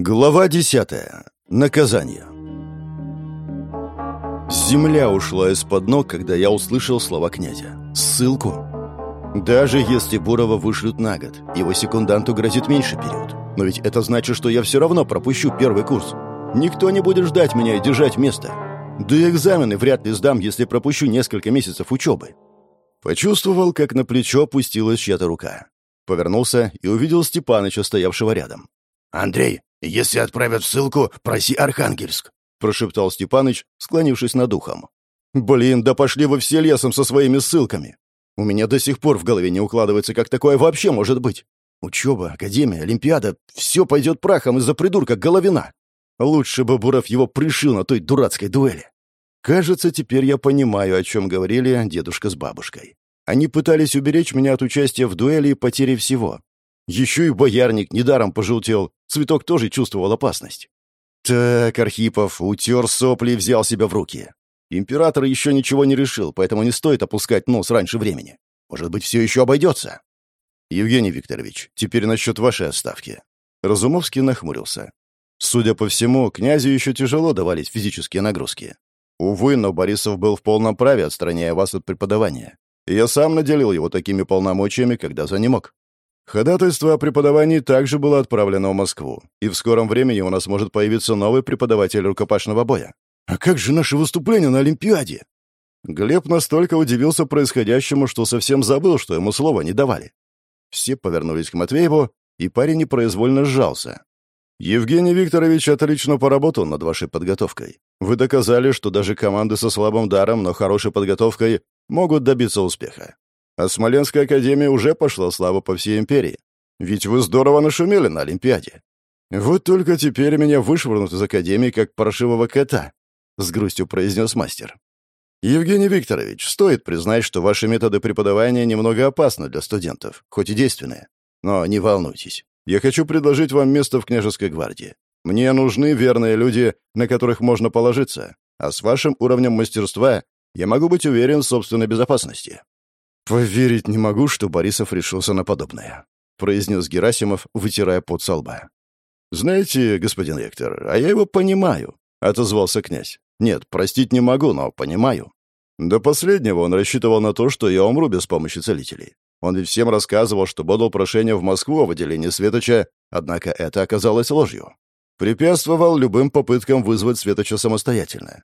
Глава десятая. Наказание. Земля ушла из-под ног, когда я услышал слова князя. Ссылку. Даже если Бурова вышлют на год, его секунданту грозит меньший период. Но ведь это значит, что я все равно пропущу первый курс. Никто не будет ждать меня и держать место. Да и экзамены вряд ли сдам, если пропущу несколько месяцев учебы. Почувствовал, как на плечо опустилась чья-то рука. Повернулся и увидел Степаныча, стоявшего рядом. «Андрей, если отправят в ссылку, проси Архангельск», — прошептал Степаныч, склонившись над ухом. «Блин, да пошли вы все лесом со своими ссылками! У меня до сих пор в голове не укладывается, как такое вообще может быть. Учеба, академия, олимпиада — все пойдет прахом из-за придурка Головина. Лучше бы Буров его пришил на той дурацкой дуэли. Кажется, теперь я понимаю, о чем говорили дедушка с бабушкой. Они пытались уберечь меня от участия в дуэли и потери всего. Еще и боярник недаром пожелтел, цветок тоже чувствовал опасность. Так, Архипов утер сопли и взял себя в руки. Император еще ничего не решил, поэтому не стоит опускать нос раньше времени. Может быть, все еще обойдется. Евгений Викторович, теперь насчет вашей отставки. Разумовский нахмурился. Судя по всему, князю еще тяжело давались физические нагрузки. Увы, но Борисов был в полном праве, отстраняя вас от преподавания. Я сам наделил его такими полномочиями, когда занемог. Ходатайство о преподавании также было отправлено в Москву, и в скором времени у нас может появиться новый преподаватель рукопашного боя. А как же наше выступление на Олимпиаде? Глеб настолько удивился происходящему, что совсем забыл, что ему слова не давали. Все повернулись к Матвееву, и парень непроизвольно сжался. «Евгений Викторович отлично поработал над вашей подготовкой. Вы доказали, что даже команды со слабым даром, но хорошей подготовкой могут добиться успеха. А Смоленская академия уже пошла слава по всей империи. Ведь вы здорово нашумели на Олимпиаде. Вот только теперь меня вышвырнут из академии как паршивого кота», — с грустью произнес мастер. «Евгений Викторович, стоит признать, что ваши методы преподавания немного опасны для студентов, хоть и действенные. Но не волнуйтесь. Я хочу предложить вам место в княжеской гвардии. Мне нужны верные люди, на которых можно положиться. А с вашим уровнем мастерства я могу быть уверен в собственной безопасности. «Поверить не могу, что Борисов решился на подобное», — произнес Герасимов, вытирая пот со лба. «Знаете, господин ректор, а я его понимаю», — отозвался князь. «Нет, простить не могу, но понимаю. До последнего он рассчитывал на то, что я умру без помощи целителей. Он ведь всем рассказывал, что подал прошение в Москву о выделении Светоча, однако это оказалось ложью. Препятствовал любым попыткам вызвать Светоча самостоятельно.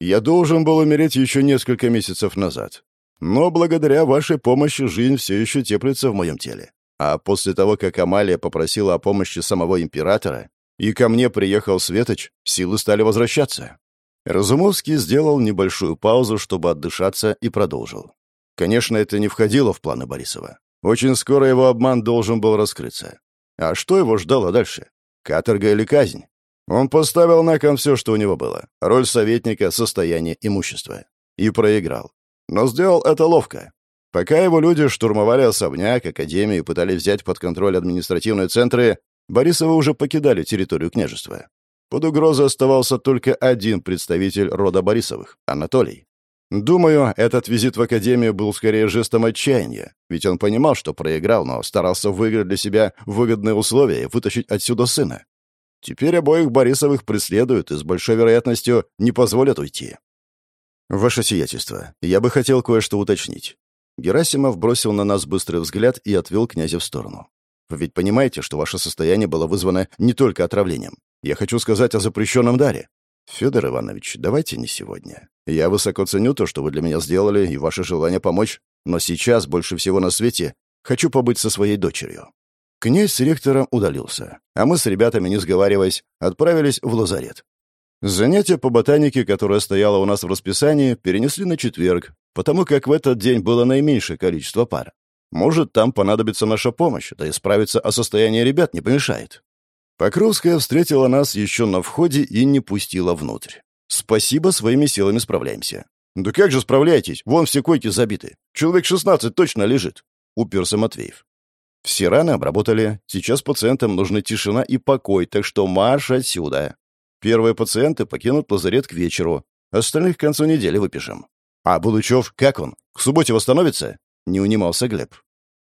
Я должен был умереть еще несколько месяцев назад. Но благодаря вашей помощи жизнь все еще теплится в моем теле. А после того, как Амалия попросила о помощи самого императора, и ко мне приехал Светоч, силы стали возвращаться. Разумовский сделал небольшую паузу, чтобы отдышаться, и продолжил. Конечно, это не входило в планы Борисова. Очень скоро его обман должен был раскрыться. А что его ждало дальше? Каторга или казнь? Он поставил на кон все, что у него было. Роль советника, состояние, имущество. И проиграл. Но сделал это ловко. Пока его люди штурмовали особняк, академию пытались взять под контроль административные центры, Борисовы уже покидали территорию княжества. Под угрозой оставался только один представитель рода Борисовых — Анатолий. Думаю, этот визит в академию был скорее жестом отчаяния, ведь он понимал, что проиграл, но старался выиграть для себя выгодные условия и вытащить отсюда сына. Теперь обоих Борисовых преследуют и с большой вероятностью не позволят уйти. «Ваше сиятельство, я бы хотел кое-что уточнить». Герасимов бросил на нас быстрый взгляд и отвел князя в сторону. «Вы ведь понимаете, что ваше состояние было вызвано не только отравлением. Я хочу сказать о запрещенном даре. Федор Иванович, давайте не сегодня. Я высоко ценю то, что вы для меня сделали, и ваше желание помочь, но сейчас, больше всего на свете, хочу побыть со своей дочерью». Князь с ректором удалился, а мы с ребятами, не сговариваясь, отправились в лазарет. Занятие по ботанике, которое стояло у нас в расписании, перенесли на четверг, потому как в этот день было наименьшее количество пар. Может, там понадобится наша помощь, да и справиться о состоянии ребят не помешает. Покровская встретила нас еще на входе и не пустила внутрь. Спасибо, своими силами справляемся. Да как же справляетесь? Вон все койки забиты. Человек 16 точно лежит. Уперся Матвеев. Все раны обработали. Сейчас пациентам нужны тишина и покой, так что марш отсюда. Первые пациенты покинут лазарет к вечеру, остальных к концу недели выпишем. А Булычев, как он? К субботе восстановится? Не унимался Глеб.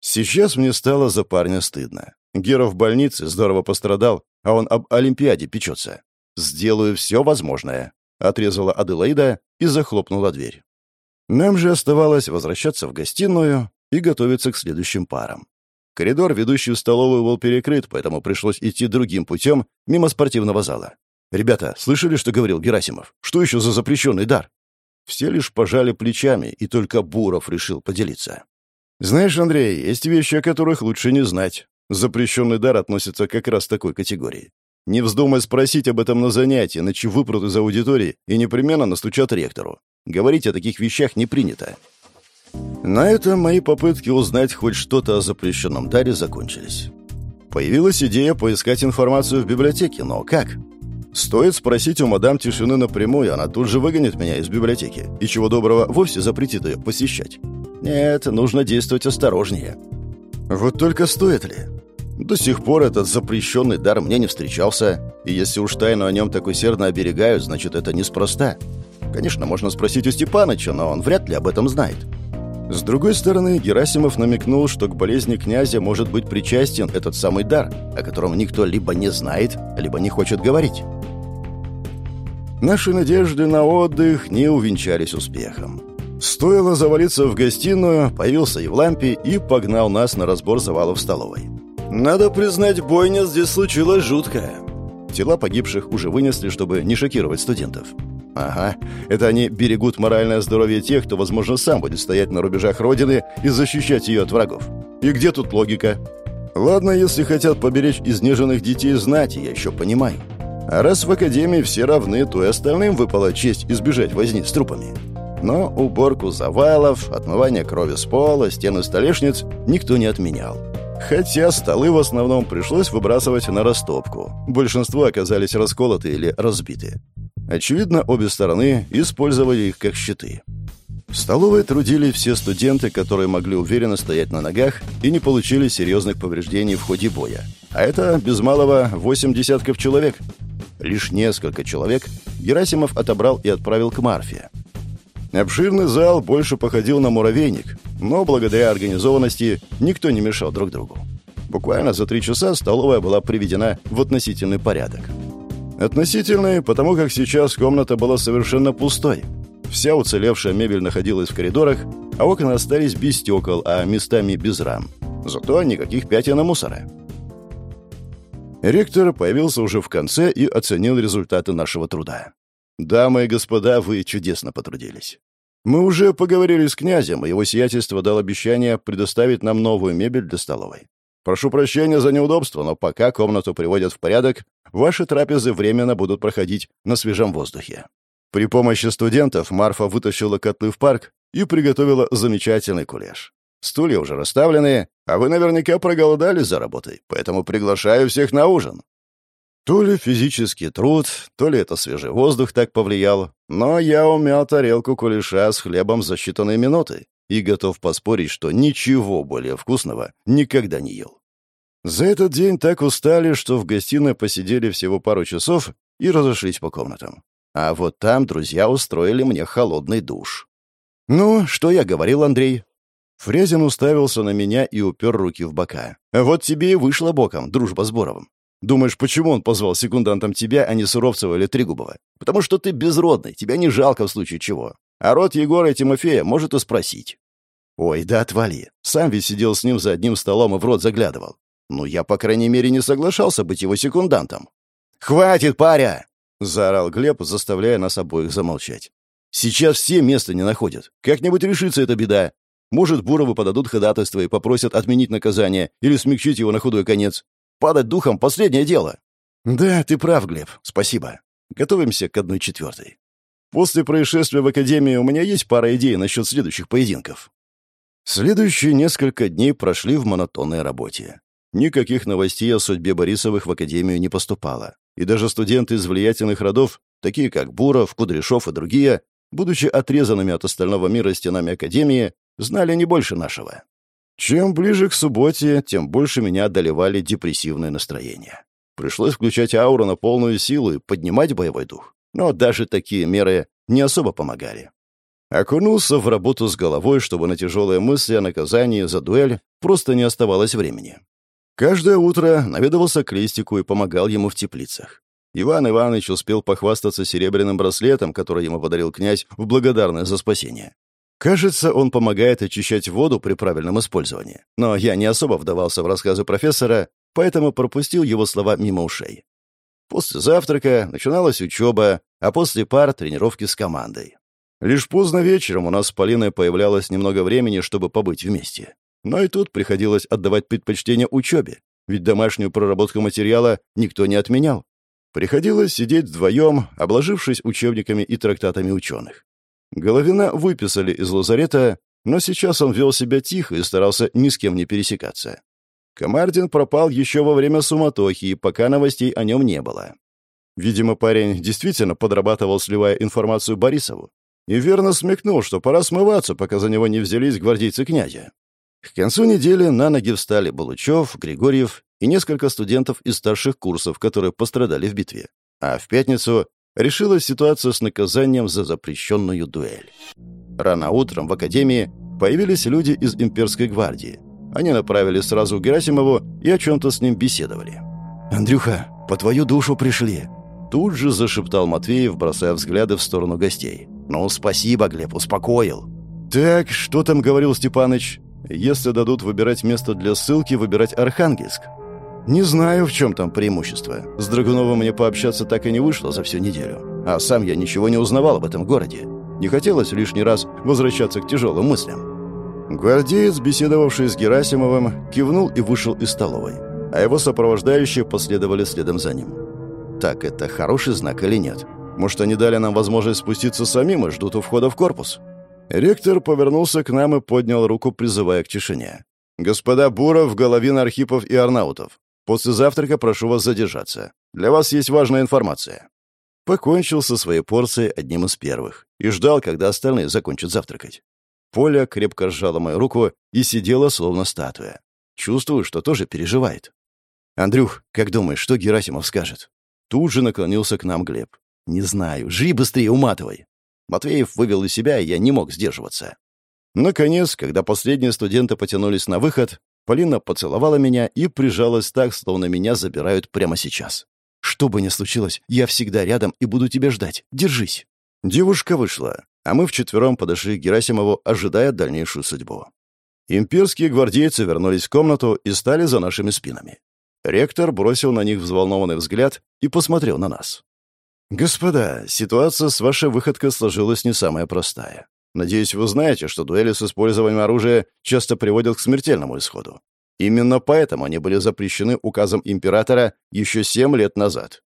Сейчас мне стало за парня стыдно. Гера в больнице здорово пострадал, а он об Олимпиаде печется. «Сделаю все возможное», — отрезала Аделаида и захлопнула дверь. Нам же оставалось возвращаться в гостиную и готовиться к следующим парам. Коридор, ведущий в столовую, был перекрыт, поэтому пришлось идти другим путем, мимо спортивного зала. «Ребята, слышали, что говорил Герасимов? Что еще за запрещенный дар?» Все лишь пожали плечами, и только Буров решил поделиться. «Знаешь, Андрей, есть вещи, о которых лучше не знать. Запрещенный дар относится как раз к такой категории. Не вздумай спросить об этом на занятии, иначе выпрут из аудитории и непременно настучат ректору. Говорить о таких вещах не принято. На этом мои попытки узнать хоть что-то о запрещенном даре закончились. Появилась идея поискать информацию в библиотеке, но как? Стоит спросить у мадам тишины напрямую, она тут же выгонит меня из библиотеки, и чего доброго вовсе запретит ее посещать. Нет, нужно действовать осторожнее. Вот только стоит ли? До сих пор этот запрещенный дар мне не встречался, и если уж тайну о нем так усердно оберегают, значит, это неспроста. Конечно, можно спросить у Степаныча, но он вряд ли об этом знает. С другой стороны, Герасимов намекнул, что к болезни князя может быть причастен этот самый дар, о котором никто либо не знает, либо не хочет говорить. Наши надежды на отдых не увенчались успехом. Стоило завалиться в гостиную, появился Евлампий и погнал нас на разбор завалов в столовой. Надо признать, бойня здесь случилась жуткая. Тела погибших уже вынесли, чтобы не шокировать студентов. Ага, это они берегут моральное здоровье тех, кто, возможно, сам будет стоять на рубежах Родины и защищать ее от врагов. И где тут логика? Ладно, если хотят поберечь изнеженных детей знати, я еще понимаю. А раз в Академии все равны, то и остальным выпала честь избежать возни с трупами. Но уборку завалов, отмывание крови с пола, стены столешниц никто не отменял. Хотя столы в основном пришлось выбрасывать на растопку. Большинство оказались расколоты или разбиты. Очевидно, обе стороны использовали их как щиты. В столовой трудились все студенты, которые могли уверенно стоять на ногах и не получили серьезных повреждений в ходе боя. А это без малого восемь десятков человек. Лишь несколько человек Герасимов отобрал и отправил к Марфе. Обширный зал больше походил на муравейник, но благодаря организованности никто не мешал друг другу. Буквально за три часа столовая была приведена в относительный порядок. Относительный, потому как сейчас комната была совершенно пустой. Вся уцелевшая мебель находилась в коридорах, а окна остались без стекол, а местами без рам. Зато никаких пятен и мусора. Ректор появился уже в конце и оценил результаты нашего труда. «Дамы и господа, вы чудесно потрудились. Мы уже поговорили с князем, и его сиятельство дал обещание предоставить нам новую мебель для столовой. Прошу прощения за неудобство, но пока комнату приводят в порядок, ваши трапезы временно будут проходить на свежем воздухе. При помощи студентов Марфа вытащила котлы в парк и приготовила замечательный кулеш. Стулья уже расставлены, а вы наверняка проголодались за работой, поэтому приглашаю всех на ужин. То ли физический труд, то ли это свежий воздух так повлиял, но я умел тарелку кулеша с хлебом за считанные минуты и готов поспорить, что ничего более вкусного никогда не ел. За этот день так устали, что в гостиной посидели всего пару часов и разошлись по комнатам. А вот там друзья устроили мне холодный душ. «Ну, что я говорил, Андрей?» Фрезин уставился на меня и упер руки в бока. «Вот тебе и вышла боком, дружба с Боровым. Думаешь, почему он позвал секундантом тебя, а не Суровцева или Трегубова? Потому что ты безродный, тебя не жалко в случае чего. А род Егора и Тимофея может и спросить. Ой, да отвали. Сам ведь сидел с ним за одним столом и в рот заглядывал. Ну, я, по крайней мере, не соглашался быть его секундантом. «Хватит, паря!» — заорал Глеб, заставляя нас обоих замолчать. «Сейчас все места не находят. Как-нибудь решится эта беда. Может, Буровы подадут ходатайство и попросят отменить наказание или смягчить его на худой конец. Падать духом — последнее дело». «Да, ты прав, Глеб. Спасибо. Готовимся к одной четвертой. После происшествия в Академии у меня есть пара идей насчет следующих поединков». Следующие несколько дней прошли в монотонной работе. Никаких новостей о судьбе Борисовых в Академию не поступало. И даже студенты из влиятельных родов, такие как Буров, Кудряшов и другие, будучи отрезанными от остального мира стенами Академии, знали не больше нашего. Чем ближе к субботе, тем больше меня одолевали депрессивные настроения. Пришлось включать ауру на полную силу и поднимать боевой дух. Но даже такие меры не особо помогали. Окунулся в работу с головой, чтобы на тяжелые мысли о наказании за дуэль просто не оставалось времени. Каждое утро наведывался к Листику и помогал ему в теплицах. Иван Иванович успел похвастаться серебряным браслетом, который ему подарил князь в благодарность за спасение. Кажется, он помогает очищать воду при правильном использовании. Но я не особо вдавался в рассказы профессора, поэтому пропустил его слова мимо ушей. После завтрака начиналась учеба, а после пар — тренировки с командой. Лишь поздно вечером у нас с Полиной появлялось немного времени, чтобы побыть вместе. Но и тут приходилось отдавать предпочтение учебе, ведь домашнюю проработку материала никто не отменял. Приходилось сидеть вдвоем, обложившись учебниками и трактатами ученых. Головина выписали из лазарета, но сейчас он вел себя тихо и старался ни с кем не пересекаться. Комардин пропал еще во время суматохи, пока новостей о нем не было. Видимо, парень действительно подрабатывал, сливая информацию Борисову. И верно смекнул, что пора смываться, пока за него не взялись гвардейцы князя. К концу недели на ноги встали Булычев, Григорьев и несколько студентов из старших курсов, которые пострадали в битве. А в пятницу решилась ситуация с наказанием за запрещенную дуэль. Рано утром в академии появились люди из имперской гвардии. Они направились сразу к Герасимову и о чем-то с ним беседовали. «Андрюха, по твою душу пришли!» Тут же зашептал Матвеев, бросая взгляды в сторону гостей. «Ну, спасибо, Глеб, успокоил». «Так, что там говорил Степаныч? Если дадут выбирать место для ссылки, выбирать Архангельск. Не знаю, в чем там преимущество. С Драгуновым мне пообщаться так и не вышло за всю неделю. А сам я ничего не узнавал об этом городе. Не хотелось лишний раз возвращаться к тяжелым мыслям. Гвардеец, беседовавший с Герасимовым, кивнул и вышел из столовой, а его сопровождающие последовали следом за ним. Так, это хороший знак или нет? Может, они дали нам возможность спуститься самим и ждут у входа в корпус? Ректор повернулся к нам и поднял руку, призывая к тишине. «Господа Буров, Головин, Архипов и Арнаутов, После завтрака прошу вас задержаться. Для вас есть важная информация». Покончил со своей порцией одним из первых и ждал, когда остальные закончат завтракать. Поля крепко сжала мою руку и сидела, словно статуя. Чувствую, что тоже переживает. «Андрюх, как думаешь, что Герасимов скажет?» Тут же наклонился к нам Глеб. «Не знаю. Жри быстрее, уматывай». Матвеев вывел из себя, и я не мог сдерживаться. Наконец, когда последние студенты потянулись на выход, Полина поцеловала меня и прижалась так, словно меня забирают прямо сейчас. «Что бы ни случилось, я всегда рядом и буду тебя ждать. Держись». Девушка вышла, а мы вчетвером подошли к Герасимову, ожидая дальнейшую судьбу. Имперские гвардейцы вернулись в комнату и стали за нашими спинами. Ректор бросил на них взволнованный взгляд и посмотрел на нас. «Господа, ситуация с вашей выходкой сложилась не самая простая. Надеюсь, вы знаете, что дуэли с использованием оружия часто приводят к смертельному исходу. Именно поэтому они были запрещены указом императора еще семь лет назад.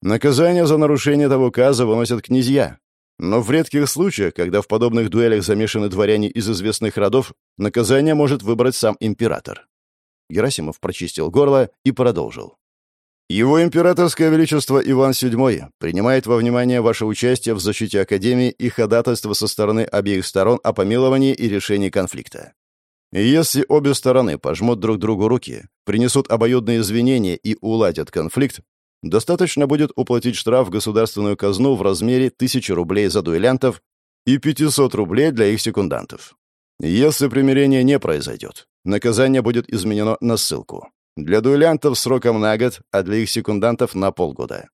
Наказание за нарушение этого указа выносят князья. Но в редких случаях, когда в подобных дуэлях замешаны дворяне из известных родов, наказание может выбрать сам император. Герасимов прочистил горло и продолжил. Его императорское величество Иван VII принимает во внимание ваше участие в защите Академии и ходатайство со стороны обеих сторон о помиловании и решении конфликта. Если обе стороны пожмут друг другу руки, принесут обоюдные извинения и уладят конфликт, достаточно будет уплатить штраф в государственную казну в размере 1000 рублей за дуэлянтов и 500 рублей для их секундантов. Если примирение не произойдет, наказание будет изменено на ссылку. Для дуэлянтов сроком на год, а для их секундантов на полгода.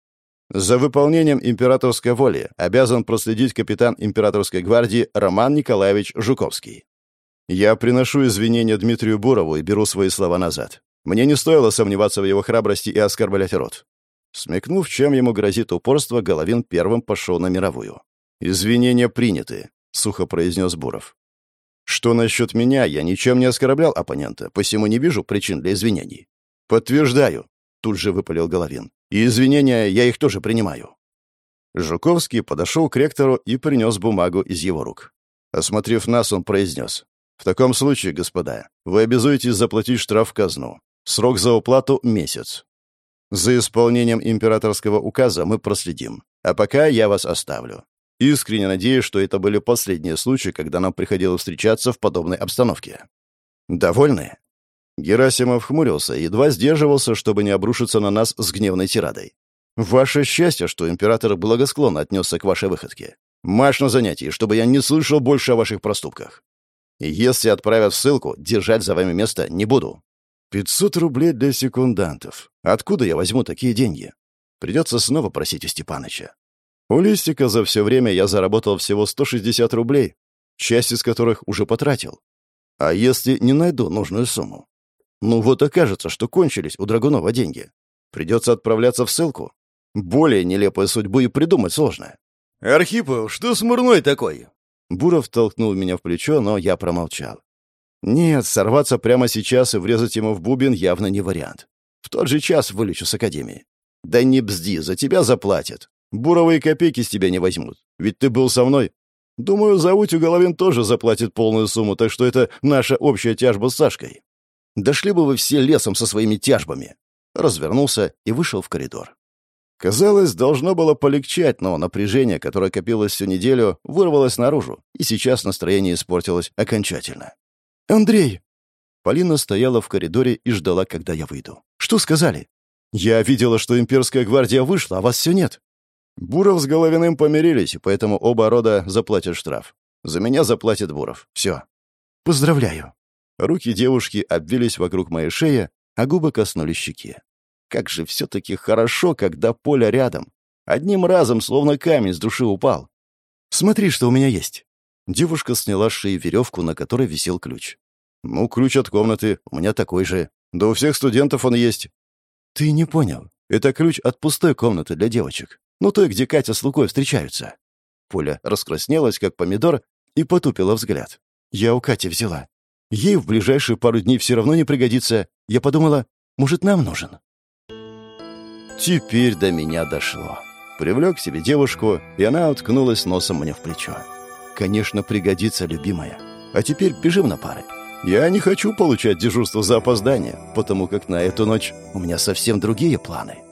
За выполнением императорской воли обязан проследить капитан императорской гвардии Роман Николаевич Жуковский. Я приношу извинения Дмитрию Бурову и беру свои слова назад. Мне не стоило сомневаться в его храбрости и оскорблять род. Смекнув, чем ему грозит упорство, Головин первым пошел на мировую. «Извинения приняты», — сухо произнес Буров. Что насчет меня, я ничем не оскорблял оппонента, посему не вижу причин для извинений. Подтверждаю, тут же выпалил Головин. И извинения я их тоже принимаю. Жуковский подошел к ректору и принес бумагу из его рук. Осмотрев нас, он произнес. «В таком случае, господа, вы обязуетесь заплатить штраф в казну. Срок за уплату — месяц. За исполнением императорского указа мы проследим. А пока я вас оставлю. Искренне надеюсь, что это были последние случаи, когда нам приходилось встречаться в подобной обстановке. Довольны? Герасимов хмурился едва сдерживался, чтобы не обрушиться на нас с гневной тирадой. Ваше счастье, что император благосклонно отнесся к вашей выходке. Марш на занятии, чтобы я не слышал больше о ваших проступках. И если отправят ссылку, держать за вами место не буду. 500 рублей для секундантов. Откуда я возьму такие деньги? Придется снова просить у Степаныча. У Листика за все время я заработал всего 160 рублей, часть из которых уже потратил. А если не найду нужную сумму? Ну вот окажется, что кончились у Драгунова деньги. Придется отправляться в ссылку. Более нелепую судьбу и придумать сложно. «Архипов, что смурной такой?» Буров толкнул меня в плечо, но я промолчал. Нет, сорваться прямо сейчас и врезать ему в бубен явно не вариант. В тот же час вылечу с академии. Да не бзди, за тебя заплатят. Буровые копейки с тебя не возьмут. Ведь ты был со мной. Думаю, Заутю Головин тоже заплатит полную сумму, так что это наша общая тяжба с Сашкой. Дошли бы вы все лесом со своими тяжбами. Развернулся и вышел в коридор. Казалось, должно было полегчать, но напряжение, которое копилось всю неделю, вырвалось наружу, и сейчас настроение испортилось окончательно. «Андрей!» Полина стояла в коридоре и ждала, когда я выйду. «Что сказали?» «Я видела, что имперская гвардия вышла, а вас все нет». Буров с Головиным помирились, поэтому оба рода заплатят штраф. За меня заплатит Буров. Все. Поздравляю. Руки девушки обвились вокруг моей шеи, а губы коснулись щеки. Как же все-таки хорошо, когда поле рядом. Одним разом, словно камень с души упал. Смотри, что у меня есть. Девушка сняла с шеи веревку, на которой висел ключ. «Ну, ключ от комнаты. У меня такой же. Да у всех студентов он есть». «Ты не понял. Это ключ от пустой комнаты для девочек. Ну, той, где Катя с Лукой встречаются». Поля раскраснелась, как помидор, и потупила взгляд. «Я у Кати взяла. Ей в ближайшие пару дней все равно не пригодится. Я подумала, может, нам нужен?» Теперь до меня дошло. Привлек к себе девушку, и она уткнулась носом мне в плечо. «Конечно, пригодится, любимая. А теперь бежим на пары. Я не хочу получать дежурство за опоздание, потому как на эту ночь у меня совсем другие планы».